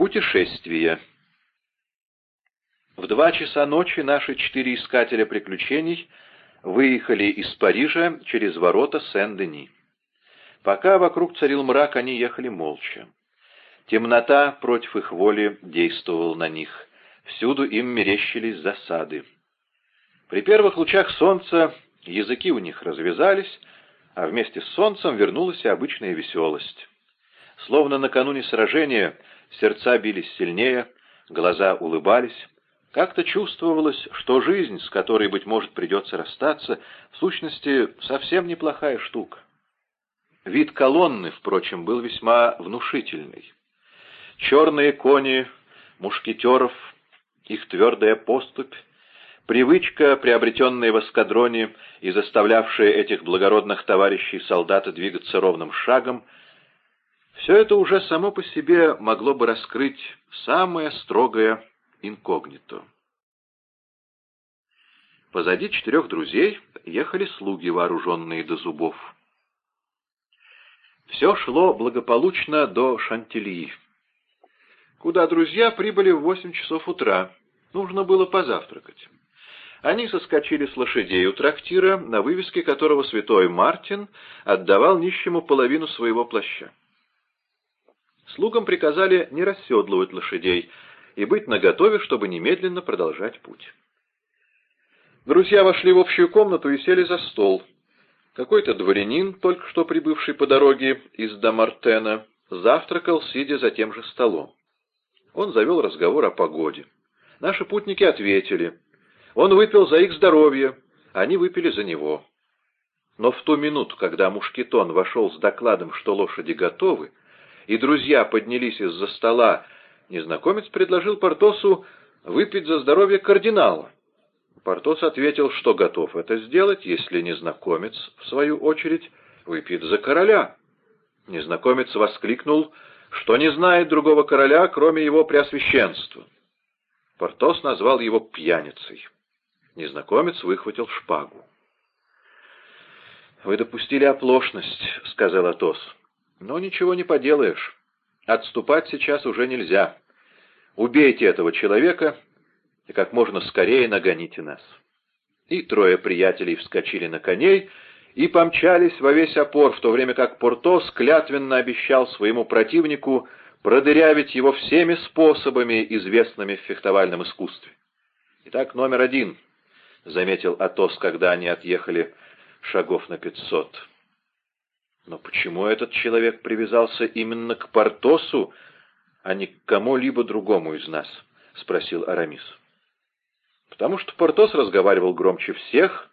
Путешествие. В два часа ночи наши четыре искателя приключений выехали из Парижа через ворота Сен-Дени. Пока вокруг царил мрак, они ехали молча. Темнота против их воли действовала на них. Всюду им мерещились засады. При первых лучах солнца языки у них развязались, а вместе с солнцем вернулась и обычная веселость. Словно накануне сражения сердца бились сильнее, глаза улыбались. Как-то чувствовалось, что жизнь, с которой, быть может, придется расстаться, в сущности, совсем неплохая штука. Вид колонны, впрочем, был весьма внушительный. Черные кони мушкетеров, их твердая поступь, привычка, приобретенная в эскадроне и заставлявшая этих благородных товарищей солдата двигаться ровным шагом — все это уже само по себе могло бы раскрыть самое строгое инкогнито. Позади четырех друзей ехали слуги, вооруженные до зубов. Все шло благополучно до Шантильи, куда друзья прибыли в восемь часов утра. Нужно было позавтракать. Они соскочили с лошадей у трактира, на вывеске которого святой Мартин отдавал нищему половину своего плаща. Слугам приказали не расседлывать лошадей и быть наготове, чтобы немедленно продолжать путь. Друзья вошли в общую комнату и сели за стол. Какой-то дворянин, только что прибывший по дороге из Дамартена, завтракал, сидя за тем же столом. Он завел разговор о погоде. Наши путники ответили. Он выпил за их здоровье, они выпили за него. Но в ту минуту, когда Мушкетон вошел с докладом, что лошади готовы, и друзья поднялись из-за стола, незнакомец предложил Портосу выпить за здоровье кардинала. Портос ответил, что готов это сделать, если незнакомец, в свою очередь, выпьет за короля. Незнакомец воскликнул, что не знает другого короля, кроме его преосвященства. Портос назвал его пьяницей. Незнакомец выхватил шпагу. «Вы допустили оплошность», — сказал Атос. Но ничего не поделаешь. Отступать сейчас уже нельзя. Убейте этого человека и как можно скорее нагоните нас. И трое приятелей вскочили на коней и помчались во весь опор, в то время как Портос клятвенно обещал своему противнику продырявить его всеми способами, известными в фехтовальном искусстве. Итак, номер один, — заметил Атос, когда они отъехали шагов на пятьсот. Но почему этот человек привязался именно к Портосу, а не к кому-либо другому из нас? — спросил Арамис. — Потому что Портос разговаривал громче всех,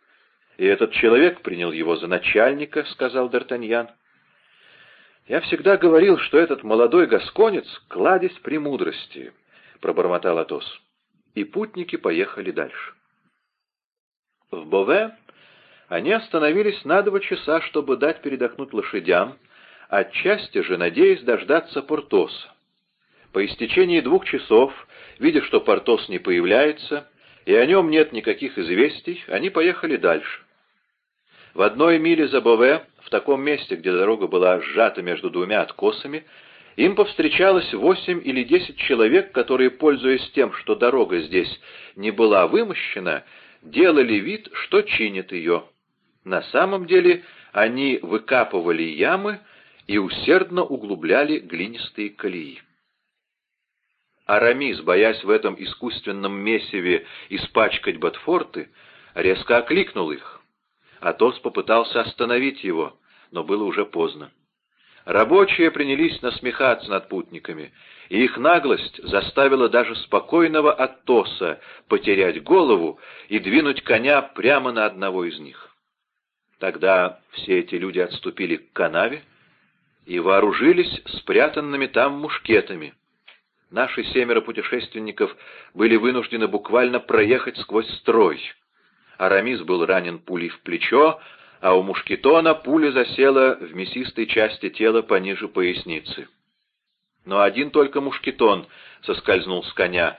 и этот человек принял его за начальника, — сказал Д'Артаньян. — Я всегда говорил, что этот молодой гасконец — кладезь премудрости, — пробормотал Атос. И путники поехали дальше. В Бове они остановились на два часа, чтобы дать передохнуть лошадям, отчасти же надеясь дождаться Портоса. По истечении двух часов, видя, что Портос не появляется, и о нем нет никаких известий, они поехали дальше. В одной миле за Бове, в таком месте, где дорога была сжата между двумя откосами, им повстречалось восемь или десять человек, которые, пользуясь тем, что дорога здесь не была вымощена, делали вид, что чинят ее. На самом деле они выкапывали ямы и усердно углубляли глинистые колеи. Арамис, боясь в этом искусственном месиве испачкать ботфорты, резко окликнул их. Атос попытался остановить его, но было уже поздно. Рабочие принялись насмехаться над путниками, и их наглость заставила даже спокойного Атоса потерять голову и двинуть коня прямо на одного из них. Тогда все эти люди отступили к канаве и вооружились спрятанными там мушкетами. Наши семеро путешественников были вынуждены буквально проехать сквозь строй. Арамис был ранен пулей в плечо, а у мушкетона пуля засела в мясистой части тела пониже поясницы. Но один только мушкетон соскользнул с коня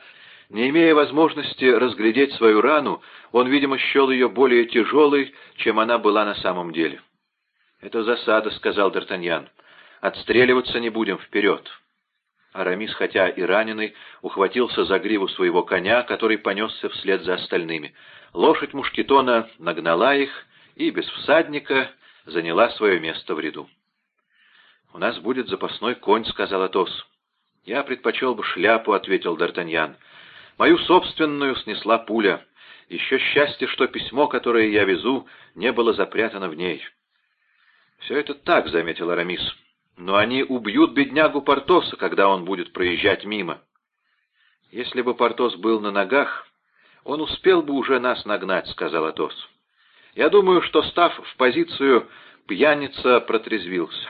не имея возможности разглядеть свою рану, он, видимо, счел ее более тяжелой, чем она была на самом деле. — Это засада, — сказал Д'Артаньян. — Отстреливаться не будем вперед. Арамис, хотя и раненый, ухватился за гриву своего коня, который понесся вслед за остальными. Лошадь Мушкетона нагнала их и без всадника заняла свое место в ряду. «У нас будет запасной конь», — сказал Атос. «Я предпочел бы шляпу», — ответил Д'Артаньян. «Мою собственную снесла пуля. Еще счастье, что письмо, которое я везу, не было запрятано в ней». «Все это так», — заметил Арамис. «Но они убьют беднягу Портоса, когда он будет проезжать мимо». «Если бы Портос был на ногах, он успел бы уже нас нагнать», — сказал Атос. «Я думаю, что, став в позицию, пьяница протрезвился».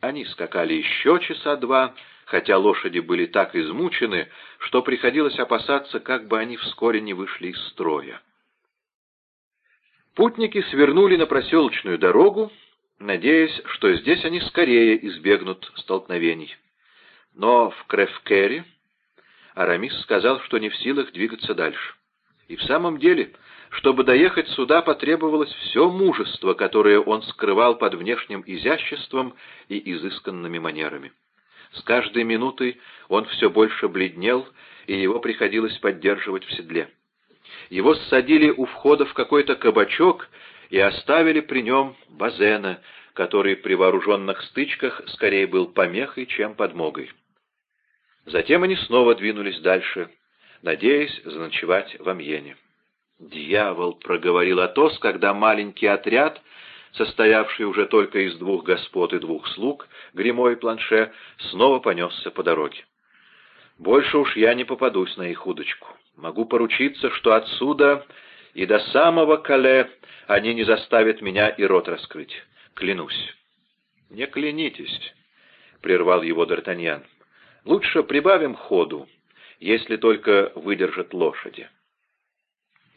Они скакали еще часа два, хотя лошади были так измучены, что приходилось опасаться, как бы они вскоре не вышли из строя. Путники свернули на проселочную дорогу, надеясь, что здесь они скорее избегнут столкновений. Но в Крефкере Арамис сказал, что не в силах двигаться дальше. И в самом деле, чтобы доехать сюда, потребовалось все мужество, которое он скрывал под внешним изяществом и изысканными манерами. С каждой минутой он все больше бледнел, и его приходилось поддерживать в седле. Его ссадили у входа в какой-то кабачок и оставили при нем Базена, который при вооруженных стычках скорее был помехой, чем подмогой. Затем они снова двинулись дальше, надеясь заночевать в Амьене. «Дьявол!» — проговорил Атос, когда маленький отряд, состоявший уже только из двух господ и двух слуг, Гремо и Планше, снова понесся по дороге. «Больше уж я не попадусь на их удочку. Могу поручиться, что отсюда и до самого Кале они не заставят меня и рот раскрыть. Клянусь». «Не клянитесь», — прервал его Д'Артаньян. «Лучше прибавим ходу, если только выдержат лошади»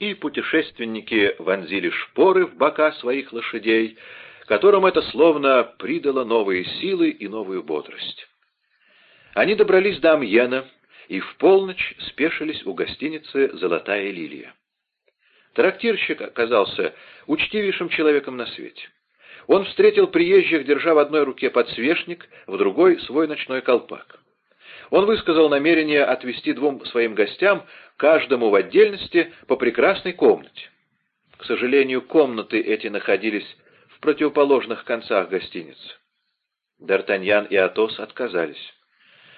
и путешественники вонзили шпоры в бока своих лошадей, которым это словно придало новые силы и новую бодрость. Они добрались до Амьена и в полночь спешились у гостиницы «Золотая лилия». Трактирщик оказался учтивейшим человеком на свете. Он встретил приезжих, держа в одной руке подсвечник, в другой — свой ночной колпак. Он высказал намерение отвести двум своим гостям, каждому в отдельности, по прекрасной комнате. К сожалению, комнаты эти находились в противоположных концах гостиницы. Д'Артаньян и Атос отказались.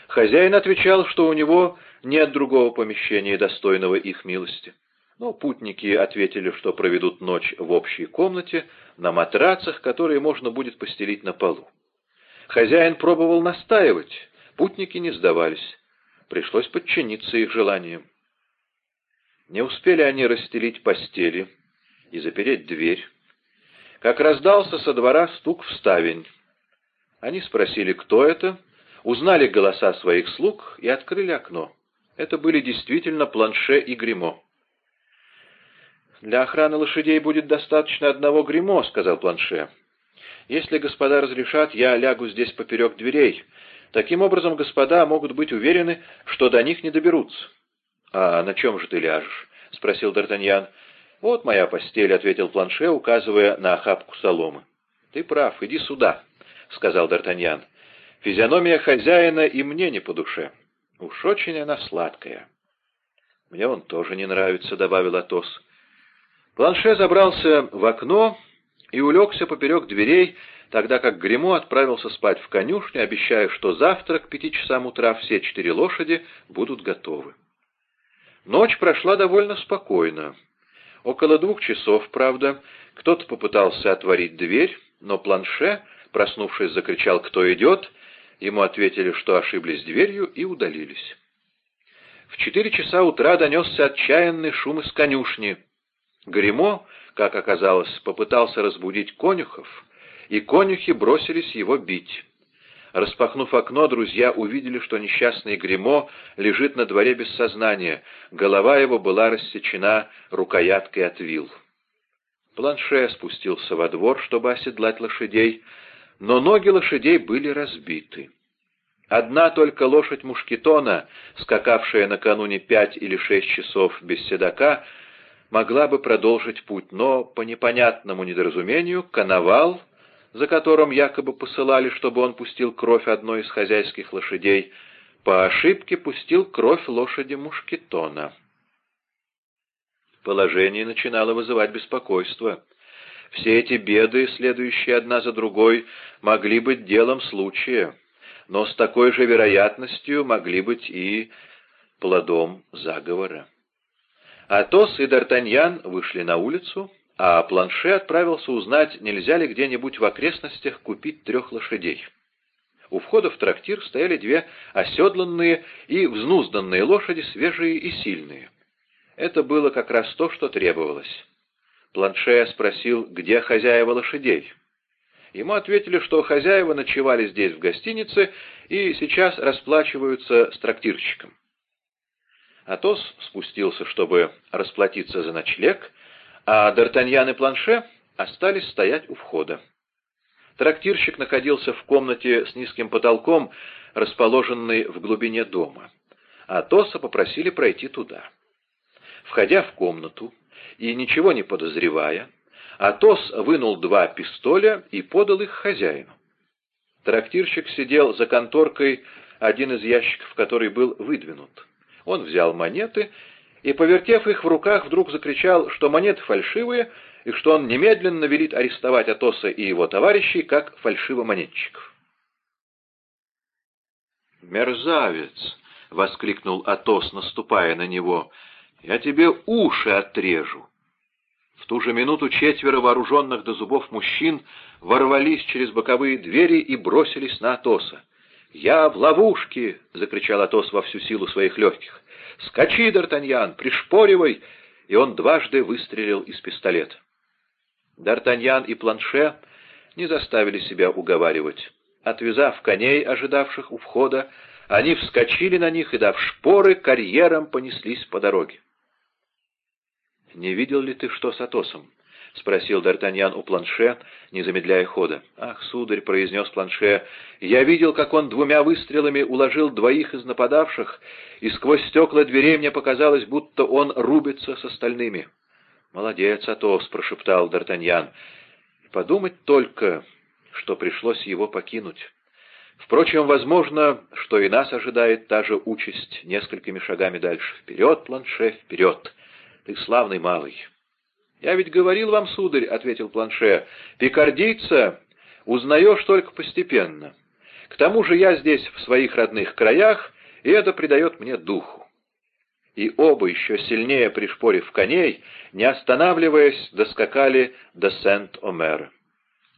Хозяин отвечал, что у него нет другого помещения, достойного их милости. Но путники ответили, что проведут ночь в общей комнате на матрацах, которые можно будет постелить на полу. Хозяин пробовал настаивать, Путники не сдавались. Пришлось подчиниться их желаниям. Не успели они расстелить постели и запереть дверь, как раздался со двора стук в ставень. Они спросили, кто это, узнали голоса своих слуг и открыли окно. Это были действительно Планше и Гримо. «Для охраны лошадей будет достаточно одного Гримо», — сказал Планше. «Если господа разрешат, я лягу здесь поперек дверей, Таким образом, господа могут быть уверены, что до них не доберутся. — А на чем же ты ляжешь? — спросил Д'Артаньян. — Вот моя постель, — ответил Планше, указывая на охапку соломы. — Ты прав, иди сюда, — сказал Д'Артаньян. — Физиономия хозяина и мне не по душе. Уж очень она сладкая. — Мне он тоже не нравится, — добавил Атос. Планше забрался в окно и улегся поперек дверей, тогда как Гремо отправился спать в конюшню, обещая, что завтра к пяти часам утра все четыре лошади будут готовы. Ночь прошла довольно спокойно. Около двух часов, правда, кто-то попытался отворить дверь, но планше, проснувшись, закричал «Кто идет?», ему ответили, что ошиблись дверью, и удалились. В четыре часа утра донесся отчаянный шум из конюшни. Гремо, как оказалось, попытался разбудить конюхов, и конюхи бросились его бить. Распахнув окно, друзья увидели, что несчастный Гремо лежит на дворе без сознания, голова его была рассечена рукояткой от вил. Планше спустился во двор, чтобы оседлать лошадей, но ноги лошадей были разбиты. Одна только лошадь Мушкетона, скакавшая накануне пять или шесть часов без седока, могла бы продолжить путь, но по непонятному недоразумению коновал за которым якобы посылали, чтобы он пустил кровь одной из хозяйских лошадей, по ошибке пустил кровь лошади Мушкетона. Положение начинало вызывать беспокойство. Все эти беды, следующие одна за другой, могли быть делом случая, но с такой же вероятностью могли быть и плодом заговора. Атос и Д'Артаньян вышли на улицу, а Планше отправился узнать, нельзя ли где-нибудь в окрестностях купить трех лошадей. У входа в трактир стояли две оседланные и взнузданные лошади, свежие и сильные. Это было как раз то, что требовалось. Планше спросил, где хозяева лошадей. Ему ответили, что хозяева ночевали здесь в гостинице и сейчас расплачиваются с трактирщиком. Атос спустился, чтобы расплатиться за ночлег, а Д'Артаньян и Планше остались стоять у входа. Трактирщик находился в комнате с низким потолком, расположенной в глубине дома. Атоса попросили пройти туда. Входя в комнату, и, ничего не подозревая, Атос вынул два пистоля и подал их хозяину. Трактирщик сидел за конторкой, один из ящиков который был выдвинут. Он взял монеты и, повертев их в руках, вдруг закричал, что монеты фальшивые, и что он немедленно велит арестовать Атоса и его товарищей как фальшивомонетчиков. «Мерзавец!» — воскликнул Атос, наступая на него. «Я тебе уши отрежу!» В ту же минуту четверо вооруженных до зубов мужчин ворвались через боковые двери и бросились на Атоса. «Я в ловушке!» — закричал Атос во всю силу своих легких. «Скачи, Д'Артаньян, пришпоривай!» И он дважды выстрелил из пистолета. Д'Артаньян и Планше не заставили себя уговаривать. Отвязав коней, ожидавших у входа, они вскочили на них и, дав шпоры, карьером понеслись по дороге. «Не видел ли ты, что с Атосом?» — спросил Д'Артаньян у Планше, не замедляя хода. «Ах, сударь», — произнес Планше, — «я видел, как он двумя выстрелами уложил двоих из нападавших, и сквозь стекла дверей мне показалось, будто он рубится с остальными». «Молодец, Атос», — прошептал Д'Артаньян. «Подумать только, что пришлось его покинуть. Впрочем, возможно, что и нас ожидает та же участь несколькими шагами дальше. Вперед, Планше, вперед! Ты славный малый». «Я ведь говорил вам, сударь», — ответил Планше, — «пикардийца узнаешь только постепенно. К тому же я здесь, в своих родных краях, и это придает мне духу и оба, еще сильнее пришпорив коней, не останавливаясь, доскакали до Сент-Омера.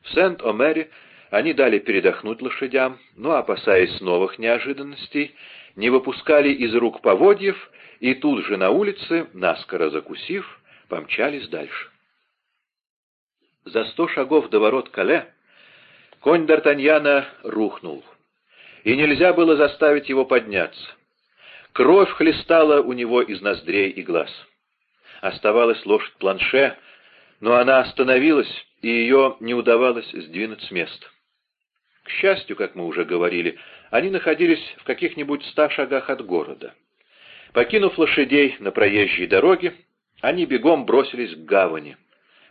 В Сент-Омере они дали передохнуть лошадям, но, опасаясь новых неожиданностей, не выпускали из рук поводьев и тут же на улице, наскоро закусив, помчались дальше. За сто шагов до ворот Кале конь Д'Артаньяна рухнул, и нельзя было заставить его подняться. Кровь хлестала у него из ноздрей и глаз. Оставалась лошадь планше, но она остановилась, и ее не удавалось сдвинуть с места. К счастью, как мы уже говорили, они находились в каких-нибудь ста шагах от города. Покинув лошадей на проезжей дороге, они бегом бросились к гавани.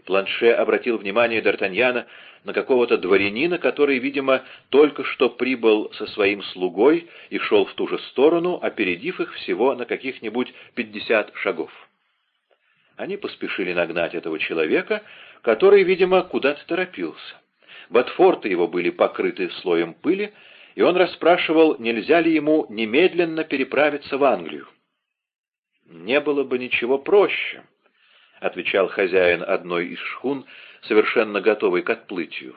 Планше обратил внимание Д'Артаньяна на какого-то дворянина, который, видимо, только что прибыл со своим слугой и шел в ту же сторону, опередив их всего на каких-нибудь пятьдесят шагов. Они поспешили нагнать этого человека, который, видимо, куда-то торопился. Ботфорты его были покрыты слоем пыли, и он расспрашивал, нельзя ли ему немедленно переправиться в Англию. «Не было бы ничего проще», — отвечал хозяин одной из шхун, совершенно готовый к отплытию.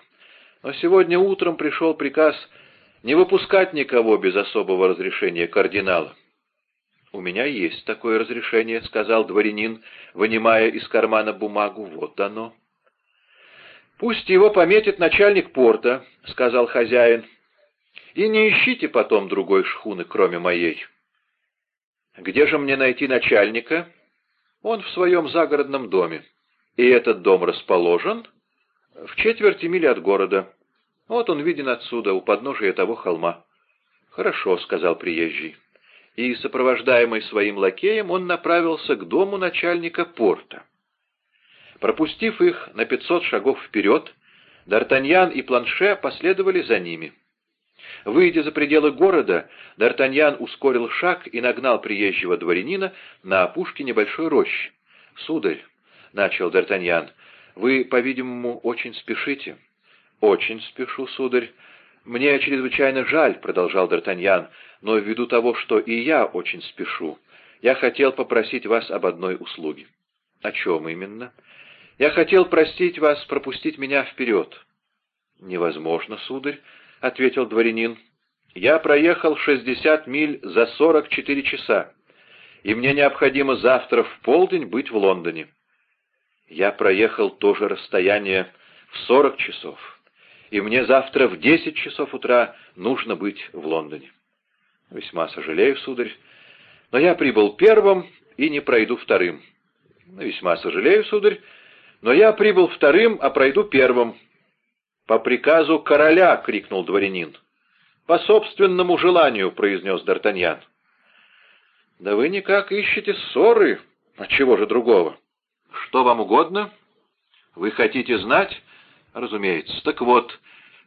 Но сегодня утром пришел приказ не выпускать никого без особого разрешения кардинала. «У меня есть такое разрешение», — сказал дворянин, вынимая из кармана бумагу. «Вот оно». «Пусть его пометит начальник порта», — сказал хозяин. «И не ищите потом другой шхуны, кроме моей». «Где же мне найти начальника?» «Он в своем загородном доме». И этот дом расположен в четверти мили от города. Вот он виден отсюда, у подножия того холма. «Хорошо», — сказал приезжий. И, сопровождаемый своим лакеем, он направился к дому начальника порта. Пропустив их на пятьсот шагов вперед, Д'Артаньян и Планше последовали за ними. Выйдя за пределы города, Д'Артаньян ускорил шаг и нагнал приезжего дворянина на опушке небольшой рощи. «Сударь», — начал Д'Артаньян, — «вы, по-видимому, очень спешите». «Очень спешу, сударь. Мне чрезвычайно жаль», — продолжал Д'Артаньян, — «но ввиду того, что и я очень спешу, я хотел попросить вас об одной услуге». «О чем именно?» «Я хотел просить вас пропустить меня вперед». «Невозможно, сударь», — ответил дворянин. «Я проехал шестьдесят миль за сорок четыре часа, и мне необходимо завтра в полдень быть в Лондоне». «Я проехал то же расстояние в сорок часов, и мне завтра в десять часов утра нужно быть в Лондоне». «Весьма сожалею, сударь, но я прибыл первым и не пройду вторым». «Весьма сожалею, сударь, но я прибыл вторым, а пройду первым». «По приказу короля!» — крикнул дворянин. «По собственному желанию!» — произнес Д'Артаньян. «Да вы никак ищете ссоры. А чего же другого? Что вам угодно? Вы хотите знать? Разумеется. Так вот,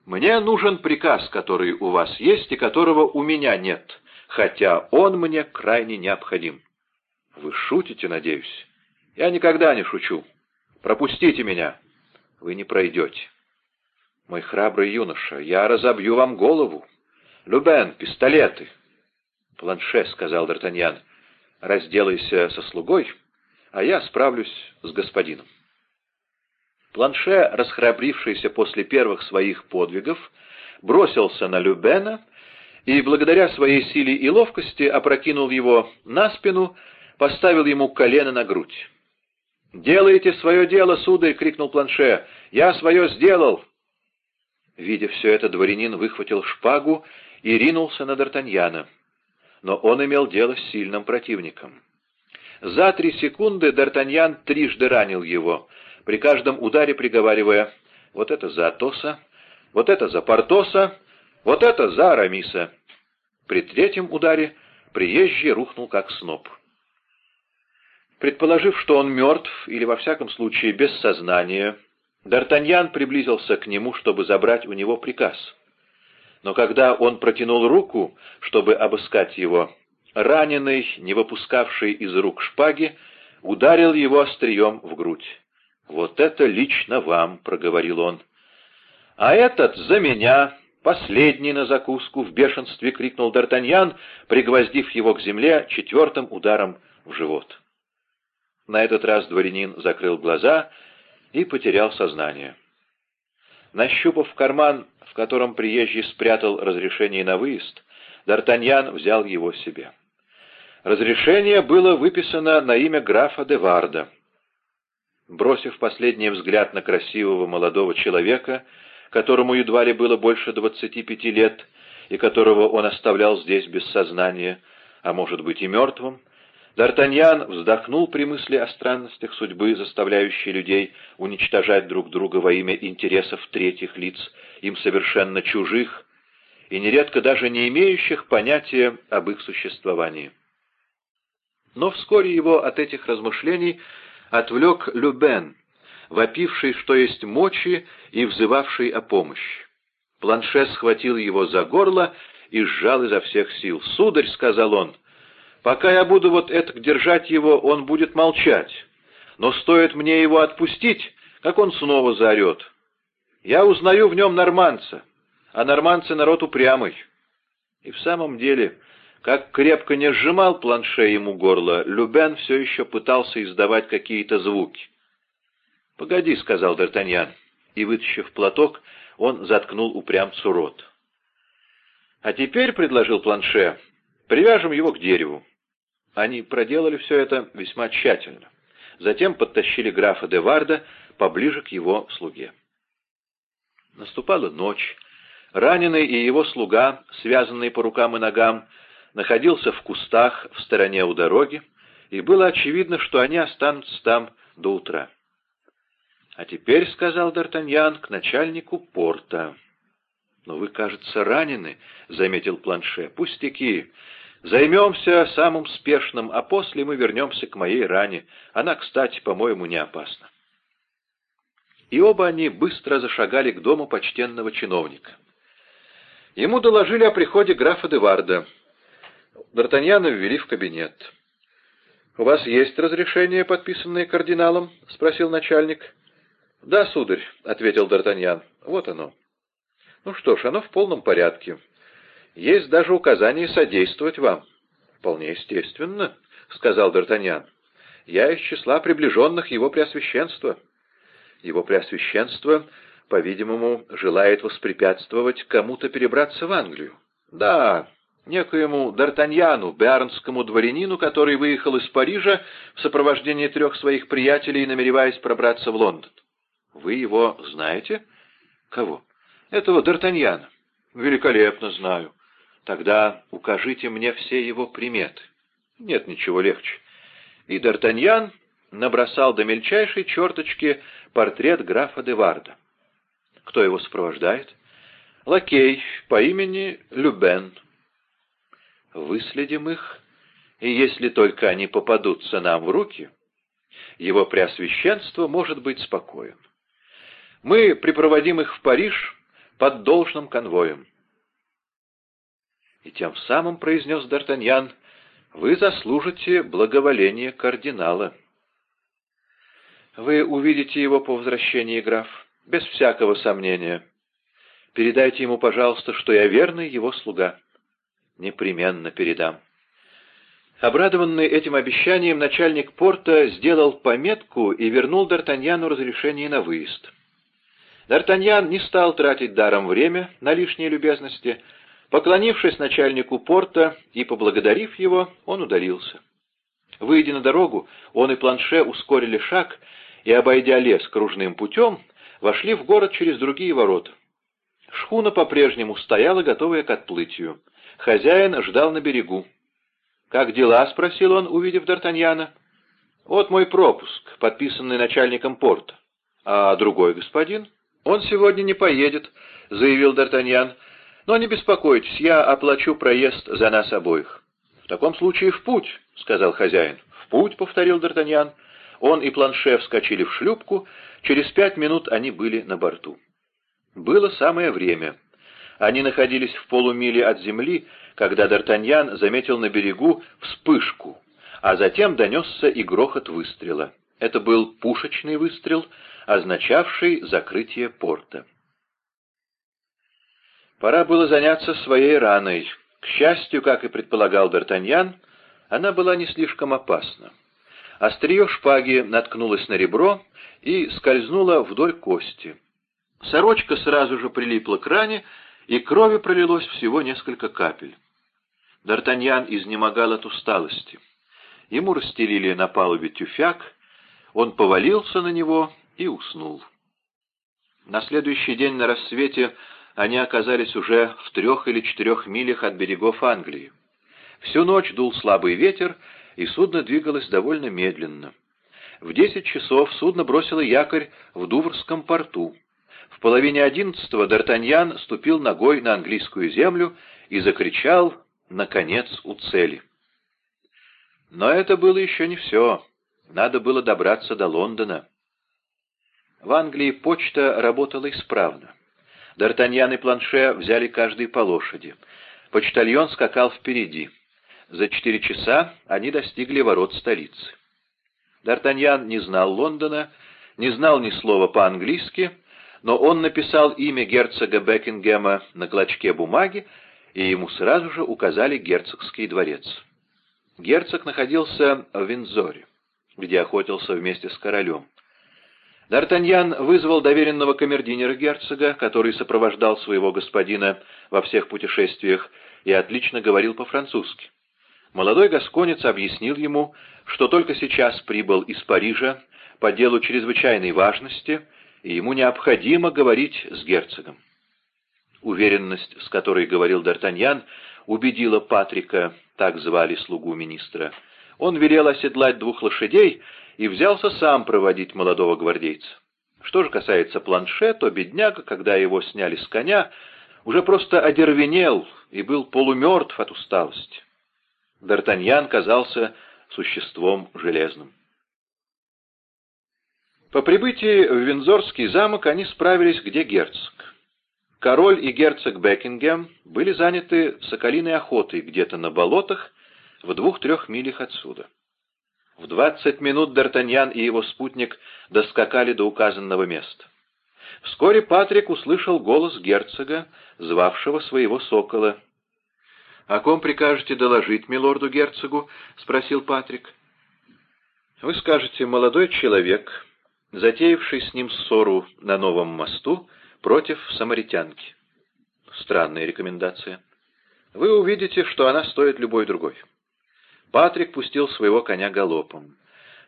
мне нужен приказ, который у вас есть и которого у меня нет, хотя он мне крайне необходим. Вы шутите, надеюсь? Я никогда не шучу. Пропустите меня. Вы не пройдете. «Мой храбрый юноша, я разобью вам голову. Любен, пистолеты!» «Планше», — сказал Д'Артаньян, — «разделайся со слугой, а я справлюсь с господином». Планше, расхрабрившийся после первых своих подвигов, бросился на Любена и, благодаря своей силе и ловкости, опрокинул его на спину, поставил ему колено на грудь. «Делайте свое дело, сударь!» — крикнул Планше. «Я свое сделал!» Видя все это, дворянин выхватил шпагу и ринулся на Д'Артаньяна. Но он имел дело с сильным противником. За три секунды Д'Артаньян трижды ранил его, при каждом ударе приговаривая «Вот это за Атоса, вот это за Портоса, вот это за Арамиса». При третьем ударе приезжий рухнул как сноп. Предположив, что он мертв или, во всяком случае, без сознания, Д'Артаньян приблизился к нему, чтобы забрать у него приказ. Но когда он протянул руку, чтобы обыскать его, раненый, не выпускавший из рук шпаги, ударил его острием в грудь. «Вот это лично вам», — проговорил он. «А этот за меня, последний на закуску», — в бешенстве крикнул Д'Артаньян, пригвоздив его к земле четвертым ударом в живот. На этот раз дворянин закрыл глаза и потерял сознание. Нащупав карман, в котором приезжий спрятал разрешение на выезд, Д'Артаньян взял его себе. Разрешение было выписано на имя графа де Варда. Бросив последний взгляд на красивого молодого человека, которому едва ли было больше двадцати пяти лет, и которого он оставлял здесь без сознания, а может быть и мертвым, Д'Артаньян вздохнул при мысли о странностях судьбы, заставляющей людей уничтожать друг друга во имя интересов третьих лиц, им совершенно чужих и нередко даже не имеющих понятия об их существовании. Но вскоре его от этих размышлений отвлек Любен, вопивший, что есть мочи, и взывавший о помощи. Планше схватил его за горло и сжал изо всех сил. «Сударь», — сказал он, — Пока я буду вот это держать его, он будет молчать. Но стоит мне его отпустить, как он снова заорет. Я узнаю в нем норманца, а норманцы народ упрямый. И в самом деле, как крепко не сжимал планше ему горло, Любен все еще пытался издавать какие-то звуки. «Погоди», — сказал Д'Артаньян, и, вытащив платок, он заткнул упрямцу рот. «А теперь», — предложил планше, — «привяжем его к дереву. Они проделали все это весьма тщательно. Затем подтащили графа де Варда поближе к его слуге. Наступала ночь. Раненый и его слуга, связанные по рукам и ногам, находился в кустах в стороне у дороги, и было очевидно, что они останутся там до утра. «А теперь, — сказал Д'Артаньян, — к начальнику порта». «Но вы, кажется, ранены», — заметил Планше. «Пустяки. Займемся самым спешным, а после мы вернемся к моей ране. Она, кстати, по-моему, не опасна. И оба они быстро зашагали к дому почтенного чиновника. Ему доложили о приходе графа Деварда. Д'Артаньяна ввели в кабинет. «У вас есть разрешение, подписанное кардиналом?» — спросил начальник. «Да, сударь», — ответил Д'Артаньян. «Вот оно». «Ну что ж, оно в полном порядке. Есть даже указание содействовать вам». «Вполне естественно», — сказал Д'Артаньян. «Я из числа приближенных его преосвященства». «Его преосвященство, по-видимому, желает воспрепятствовать кому-то перебраться в Англию». «Да, некоему Д'Артаньяну, бернскому дворянину, который выехал из Парижа в сопровождении трех своих приятелей, намереваясь пробраться в Лондон. Вы его знаете? Кого? Этого Д'Артаньяна. Великолепно знаю. Тогда укажите мне все его приметы. Нет ничего легче. И Д'Артаньян набросал до мельчайшей черточки портрет графа Деварда. Кто его сопровождает? Лакей по имени Любен. Выследим их, и если только они попадутся нам в руки, его преосвященство может быть спокоен. Мы припроводим их в Париж под должным конвоем. И тем самым, — произнес Д'Артаньян, — вы заслужите благоволение кардинала. Вы увидите его по возвращении, граф, без всякого сомнения. Передайте ему, пожалуйста, что я верный его слуга. Непременно передам. Обрадованный этим обещанием, начальник порта сделал пометку и вернул Д'Артаньяну разрешение на выезд. Д'Артаньян не стал тратить даром время на лишние любезности. Поклонившись начальнику порта и поблагодарив его, он удалился. Выйдя на дорогу, он и Планше ускорили шаг и, обойдя лес кружным путем, вошли в город через другие ворота. Шхуна по-прежнему стояла, готовая к отплытию. Хозяин ждал на берегу. «Как дела?» — спросил он, увидев Д'Артаньяна. «Вот мой пропуск, подписанный начальником порта». «А другой господин?» «Он сегодня не поедет», — заявил Д'Артаньян. «Но не беспокойтесь, я оплачу проезд за нас обоих». «В таком случае в путь», — сказал хозяин. «В путь», — повторил Д'Артаньян. Он и Планше вскочили в шлюпку. Через пять минут они были на борту. Было самое время — они находились в полумиле от земли, когда Д'Артаньян заметил на берегу вспышку, а затем донесся и грохот выстрела. Это был пушечный выстрел, означавший закрытие порта. Пора было заняться своей раной. К счастью, как и предполагал Д'Артаньян, она была не слишком опасна. Острие шпаги наткнулось на ребро и скользнуло вдоль кости. Сорочка сразу же прилипла к ране, и крови пролилось всего несколько капель. Д'Артаньян изнемогал от усталости. Ему расстелили на палубе тюфяк, он повалился на него и уснул. На следующий день на рассвете они оказались уже в трех или четырех милях от берегов Англии. Всю ночь дул слабый ветер, и судно двигалось довольно медленно. В десять часов судно бросило якорь в Дуврском порту. В половине одиннадцатого Д'Артаньян ступил ногой на английскую землю и закричал «Наконец у цели!». Но это было еще не все. Надо было добраться до Лондона. В Англии почта работала исправно. Д'Артаньян и Планше взяли каждый по лошади. Почтальон скакал впереди. За четыре часа они достигли ворот столицы. Д'Артаньян не знал Лондона, не знал ни слова по-английски, но он написал имя герцога Бекингема на клочке бумаги, и ему сразу же указали герцогский дворец. Герцог находился в Винзоре, где охотился вместе с королем. Д'Артаньян вызвал доверенного камердинера герцога, который сопровождал своего господина во всех путешествиях и отлично говорил по-французски. Молодой гасконец объяснил ему, что только сейчас прибыл из Парижа по делу чрезвычайной важности — и ему необходимо говорить с герцогом. Уверенность, с которой говорил Д'Артаньян, убедила Патрика, так звали слугу министра. Он велел оседлать двух лошадей и взялся сам проводить молодого гвардейца. Что же касается планше, то бедняга, когда его сняли с коня, уже просто одервенел и был полумертв от усталости. Д'Артаньян казался существом железным. По прибытии в Винзорский замок они справились, где герцог. Король и герцог Бекингем были заняты соколиной охотой где-то на болотах в двух-трех милях отсюда. В двадцать минут Д'Артаньян и его спутник доскакали до указанного места. Вскоре Патрик услышал голос герцога, звавшего своего сокола. — О ком прикажете доложить милорду-герцогу? — спросил Патрик. — Вы скажете, молодой человек, затеявший с ним ссору на новом мосту, — против самаритянки. Странная рекомендация. Вы увидите, что она стоит любой другой. Патрик пустил своего коня галопом.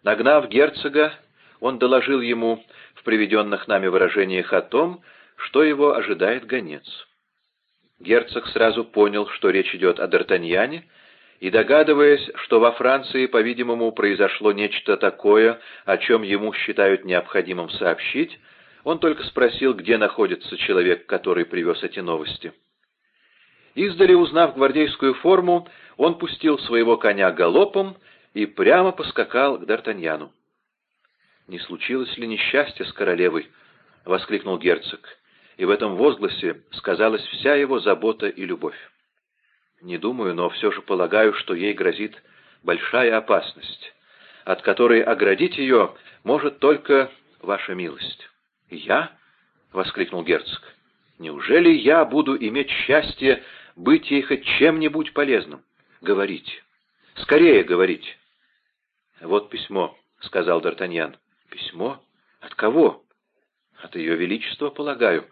Нагнав герцога, он доложил ему в приведенных нами выражениях о том, что его ожидает гонец. Герцог сразу понял, что речь идет о Д'Артаньяне, и, догадываясь, что во Франции, по-видимому, произошло нечто такое, о чем ему считают необходимым сообщить, он только спросил, где находится человек, который привез эти новости. Издали, узнав гвардейскую форму, он пустил своего коня галопом и прямо поскакал к Д'Артаньяну. «Не случилось ли несчастье с королевой?» — воскликнул герцог, и в этом возгласе сказалась вся его забота и любовь. «Не думаю, но все же полагаю, что ей грозит большая опасность, от которой оградить ее может только ваша милость». «Я?» — воскликнул герцог. «Неужели я буду иметь счастье быть ей хоть чем-нибудь полезным? Говорите. Скорее говорите». «Вот письмо», — сказал Д'Артаньян. «Письмо? От кого?» «От ее величества, полагаю».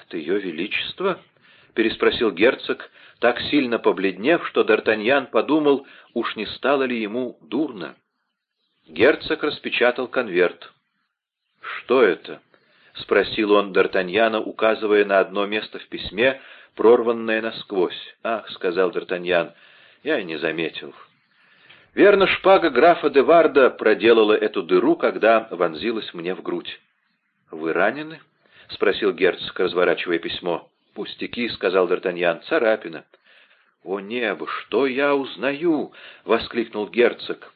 «От ее величества?» — переспросил герцог, так сильно побледнев, что Д'Артаньян подумал, уж не стало ли ему дурно. Герцог распечатал конверт. «Что это?» — спросил он Д'Артаньяна, указывая на одно место в письме, прорванное насквозь. «Ах», — сказал Д'Артаньян, — «я и не заметил». Верно, шпага графа де Варда проделала эту дыру, когда вонзилась мне в грудь. «Вы ранены?» — спросил герцог, разворачивая письмо. «Пустяки», — сказал Д'Артаньян, — «царапина». «О небо, что я узнаю!» — воскликнул герцог.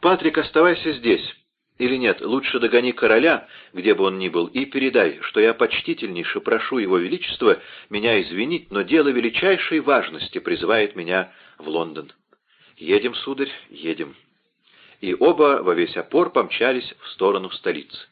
«Патрик, оставайся здесь. Или нет, лучше догони короля, где бы он ни был, и передай, что я почтительнейше прошу его величество меня извинить, но дело величайшей важности призывает меня в Лондон. Едем, сударь, едем. И оба во весь опор помчались в сторону столицы.